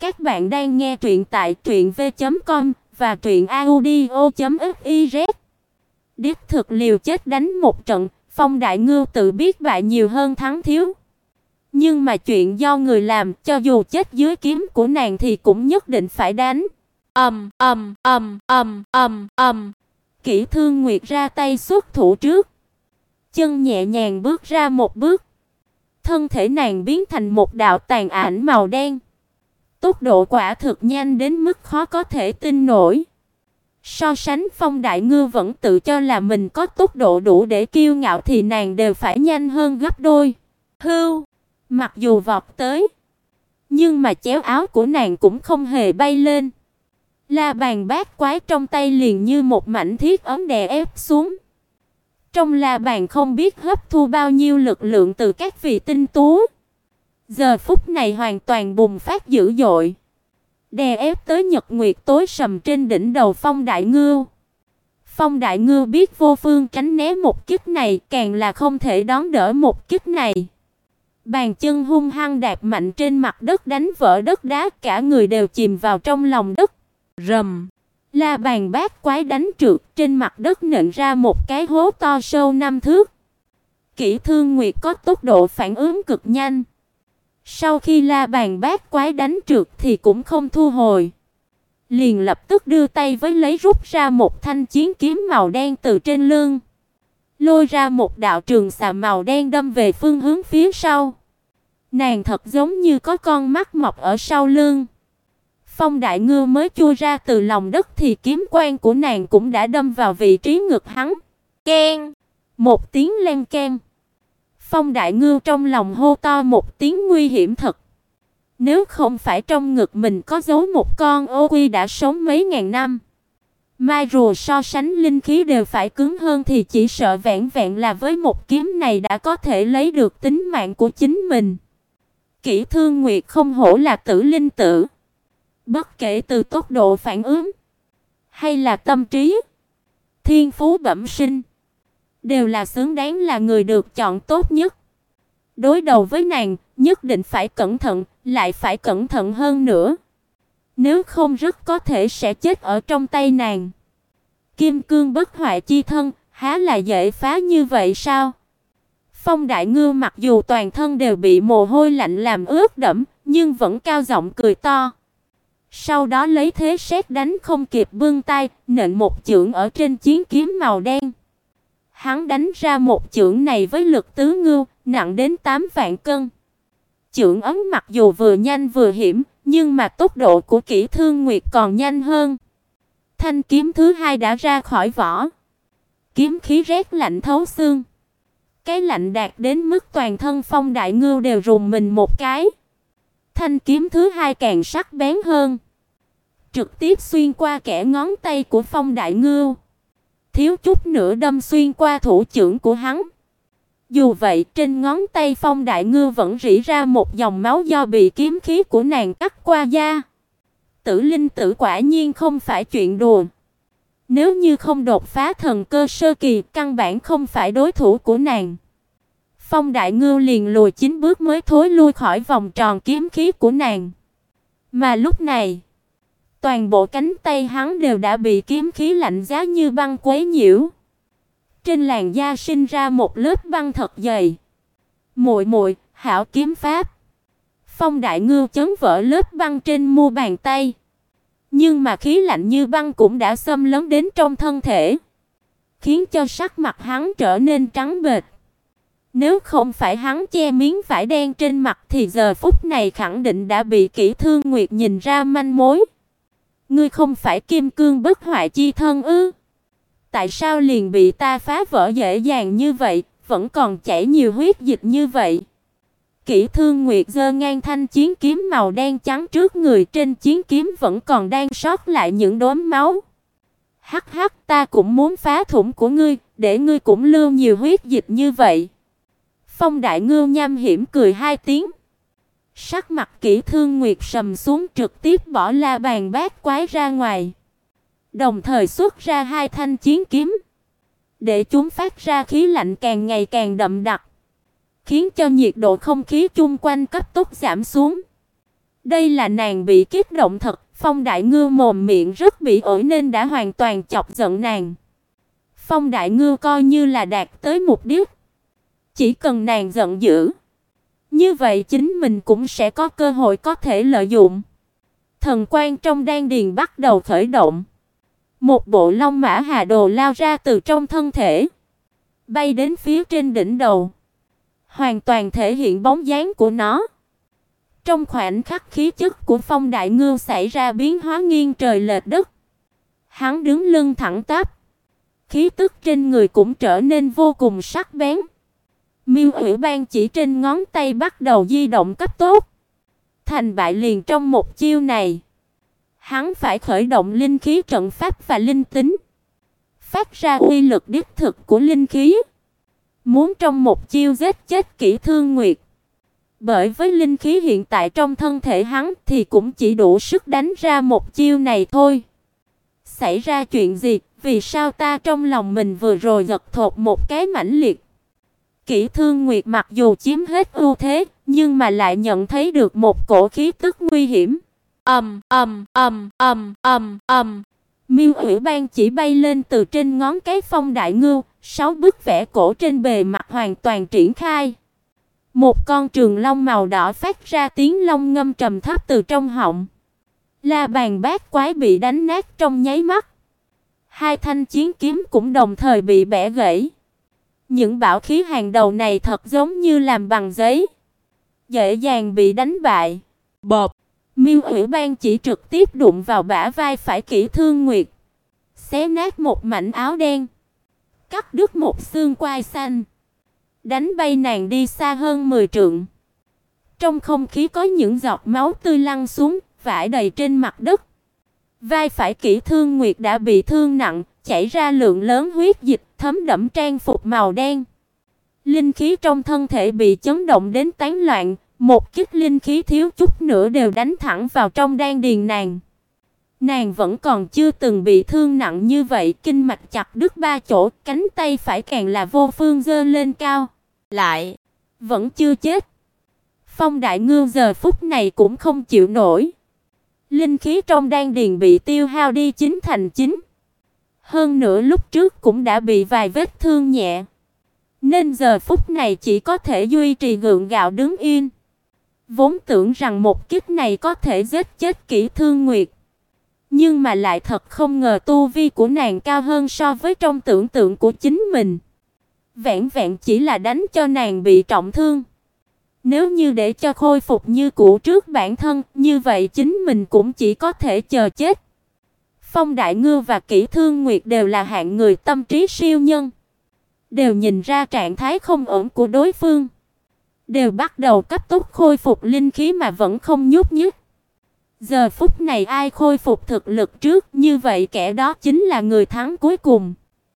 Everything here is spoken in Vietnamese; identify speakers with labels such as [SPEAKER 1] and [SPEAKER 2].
[SPEAKER 1] Các bạn đang nghe truyện tại truyệnv.com và truyệnaudio.fiz. Đích thực liều chết đánh một trận, Phong Đại Ngưu tự biết bại nhiều hơn thắng thiếu. Nhưng mà chuyện do người làm, cho dù chết dưới kiếm của nàng thì cũng nhất định phải đánh. Ầm ầm ầm ầm ầm ầm. Kỷ Thương Nguyệt ra tay xuất thủ trước, chân nhẹ nhàng bước ra một bước. Thân thể nàng biến thành một đạo tàn ảnh màu đen. Tốc độ quả thực nhanh đến mức khó có thể tin nổi. So sánh Phong Đại Ngư vẫn tự cho là mình có tốc độ đủ để kiêu ngạo thì nàng đều phải nhanh hơn gấp đôi. Hưu, mặc dù vọt tới, nhưng mà chéo áo của nàng cũng không hề bay lên. La bàn bát quái trong tay liền như một mảnh thiết ấm đè ép xuống. Trong la bàn không biết hấp thu bao nhiêu lực lượng từ các vị tinh tú. Giờ phút này hoàn toàn bùng phát dữ dội, đè ép tới nhật nguyệt tối sầm trên đỉnh đầu Phong Đại Ngưu. Phong Đại Ngưu biết vô phương tránh né một kích này, càng là không thể đón đỡ một kích này. Bàn chân hung hăng đạp mạnh trên mặt đất đánh vỡ đất đá, cả người đều chìm vào trong lòng đất. Rầm. La bàn bát quái đánh trượt, trên mặt đất nện ra một cái hố to sâu năm thước. Kỷ Thương Nguyệt có tốc độ phản ứng cực nhanh. Sau khi La bàn bát quái đánh trượt thì cũng không thu hồi, liền lập tức đưa tay với lấy rút ra một thanh chiến kiếm màu đen từ trên lưng, lôi ra một đạo trường xà màu đen đâm về phương hướng phía sau. Nàng thật giống như có con mắt mọc ở sau lưng. Phong Đại Ngư mới chui ra từ lòng đất thì kiếm quan của nàng cũng đã đâm vào vị trí ngực hắn. Keng! Một tiếng len keng. Phong Đại ngưu trong lòng hô to một tiếng nguy hiểm thật. Nếu không phải trong ngực mình có giấu một con ô quy đã sống mấy ngàn năm, mai rùa so sánh linh khí đều phải cứng hơn thì chỉ sợ vẹn vẹn là với một kiếm này đã có thể lấy được tính mạng của chính mình. Kỷ Thương Nguyệt không hổ là tử linh tử. Bất kể từ tốc độ phản ứng hay là tâm trí, thiên phú bẩm sinh, đều là xứng đáng là người được chọn tốt nhất. Đối đầu với nàng, nhất định phải cẩn thận, lại phải cẩn thận hơn nữa. Nếu không rất có thể sẽ chết ở trong tay nàng. Kim cương bất hoại chi thân, há là dễ phá như vậy sao? Phong Đại Ngư mặc dù toàn thân đều bị mồ hôi lạnh làm ướt đẫm, nhưng vẫn cao giọng cười to. Sau đó lấy thế sét đánh không kịp bưng tay, nện một chưởng ở trên chiến kiếm màu đen. Hắn đánh ra một chưởng này với lực tứ ngưu, nặng đến 8 vạn cân. Chưởng ấn mặc dù vừa nhanh vừa hiểm, nhưng mà tốc độ của Kỷ Thương Nguyệt còn nhanh hơn. Thanh kiếm thứ hai đã ra khỏi vỏ. Kiếm khí rét lạnh thấu xương. Cái lạnh đạt đến mức toàn thân Phong Đại Ngưu đều rùng mình một cái. Thanh kiếm thứ hai càng sắc bén hơn, trực tiếp xuyên qua kẻ ngón tay của Phong Đại Ngưu thiếu chút nữa đâm xuyên qua thủ trưởng của hắn. Dù vậy, trên ngón tay Phong Đại Ngư vẫn rỉ ra một dòng máu do bị kiếm khí của nàng cắt qua da. Tử linh tử quả nhiên không phải chuyện đùa. Nếu như không đột phá thần cơ sơ kỳ, căn bản không phải đối thủ của nàng. Phong Đại Ngư liền lùi chín bước mới thối lui khỏi vòng tròn kiếm khí của nàng. Mà lúc này, Toàn bộ cánh tay hắn đều đã bị kiếm khí lạnh giá như băng quấy nhiễu. Trên làn da sinh ra một lớp băng thật dày. Muội muội, hảo kiếm pháp. Phong Đại Ngưu chấn vỡ lớp băng trên mu bàn tay. Nhưng mà khí lạnh như băng cũng đã xâm lấn đến trong thân thể, khiến cho sắc mặt hắn trở nên trắng bệch. Nếu không phải hắn che miếng vải đen trên mặt thì giờ phút này khẳng định đã bị Kỷ Thương Nguyệt nhìn ra manh mối. Ngươi không phải kim cương bất hoại chi thân ư? Tại sao liền bị ta phá vỡ dễ dàng như vậy, vẫn còn chảy nhiều huyết dịch như vậy? Kỷ Thương Nguyệt giơ ngang thanh chiến kiếm màu đen trắng trước người, trên chiến kiếm vẫn còn đang sót lại những đốm máu. Hắc hắc, ta cũng muốn phá thủng của ngươi, để ngươi cũng lưu nhiều huyết dịch như vậy. Phong Đại Ngưu nham hiểm cười hai tiếng. Sắc mặt kỹ Thương Nguyệt sầm xuống trực tiếp bỏ la bàn bát quái ra ngoài, đồng thời xuất ra hai thanh chiến kiếm, để chúng phát ra khí lạnh càng ngày càng đậm đặc, khiến cho nhiệt độ không khí chung quanh cấp tốc giảm xuống. Đây là nàng bị kích động thật, Phong Đại Ngư mồm miệng rất bị ổi nên đã hoàn toàn chọc giận nàng. Phong Đại Ngư coi như là đạt tới mục đích. Chỉ cần nàng giận dữ, như vậy chính mình cũng sẽ có cơ hội có thể lợi dụng. Thần quan trong đan điền bắt đầu khởi động. Một bộ long mã hà đồ lao ra từ trong thân thể, bay đến phía trên đỉnh đầu, hoàn toàn thể hiện bóng dáng của nó. Trong khoảnh khắc khí chất của Phong Đại Ngưu xảy ra biến hóa nghiêng trời lệch đất. Hắn đứng lưng thẳng tắp, khí tức trên người cũng trở nên vô cùng sắc bén. Miêu Ủy Ban chỉ trên ngón tay bắt đầu di động cấp tốt. Thành bại liền trong một chiêu này. Hắn phải khởi động linh khí trận pháp và linh tính, phát ra uy lực đích thực của linh khí. Muốn trong một chiêu giết chết Kỷ Thương Nguyệt. Bởi với linh khí hiện tại trong thân thể hắn thì cũng chỉ đủ sức đánh ra một chiêu này thôi. Xảy ra chuyện gì? Vì sao ta trong lòng mình vừa rồi giật thột một cái mãnh liệt? Kỷ Thương Nguyệt mặc dù chiếm hết ưu thế, nhưng mà lại nhận thấy được một cổ khí tức nguy hiểm. Ầm ầm ầm ầm ầm ầm. Miêu Hủy Ban chỉ bay lên từ trên ngón cái phong đại ngưu, sáu bức vẽ cổ trên bề mặt hoàn toàn triển khai. Một con trường long màu đỏ phát ra tiếng long ngâm trầm thấp từ trong họng. La bàn bát quái bị đánh nát trong nháy mắt. Hai thanh chiến kiếm cũng đồng thời bị bẻ gãy. Những bảo khí hàng đầu này thật giống như làm bằng giấy, dễ dàng bị đánh bại. Bộp, Miêu Ủy Ban chỉ trực tiếp đụng vào bả vai phải Kỷ Thương Nguyệt, xé nát một mảnh áo đen, cắt đứt một xương quai xanh đánh bay nàng đi xa hơn 10 trượng. Trong không khí có những giọt máu tươi lăn xuống, vãi đầy trên mặt đất. Vai phải Kỷ Thương Nguyệt đã bị thương nặng, chảy ra lượng lớn huyết dịch, thấm đẫm trang phục màu đen. Linh khí trong thân thể bị chấn động đến tán loạn, một kích linh khí thiếu chút nữa đều đánh thẳng vào trong đan điền nàng. Nàng vẫn còn chưa từng bị thương nặng như vậy, kinh mạch chặt đứt ba chỗ, cánh tay phải càng là vô phương giơ lên cao. Lại, vẫn chưa chết. Phong Đại Ngưu giờ phút này cũng không chịu nổi. Linh khí trong đan điền bị tiêu hao đi chính thành chính. Hơn nữa lúc trước cũng đã bị vài vết thương nhẹ. Nên giờ phút này chỉ có thể duy trì gượng gạo đứng yên. Vốn tưởng rằng một kích này có thể giết chết kỹ thương nguyệt. Nhưng mà lại thật không ngờ tu vi của nàng cao hơn so với trong tưởng tượng của chính mình. Vẹn vẹn chỉ là đánh cho nàng bị trọng thương. Nếu như để cho khôi phục như cũ trước bản thân, như vậy chính mình cũng chỉ có thể chờ chết. Phong Đại Ngư và Kỷ Thương Nguyệt đều là hạng người tâm trí siêu nhân, đều nhìn ra trạng thái không ổn của đối phương, đều bắt đầu cấp tốc khôi phục linh khí mà vẫn không nhúc nhích. Giờ phút này ai khôi phục thực lực trước, như vậy kẻ đó chính là người thắng cuối cùng.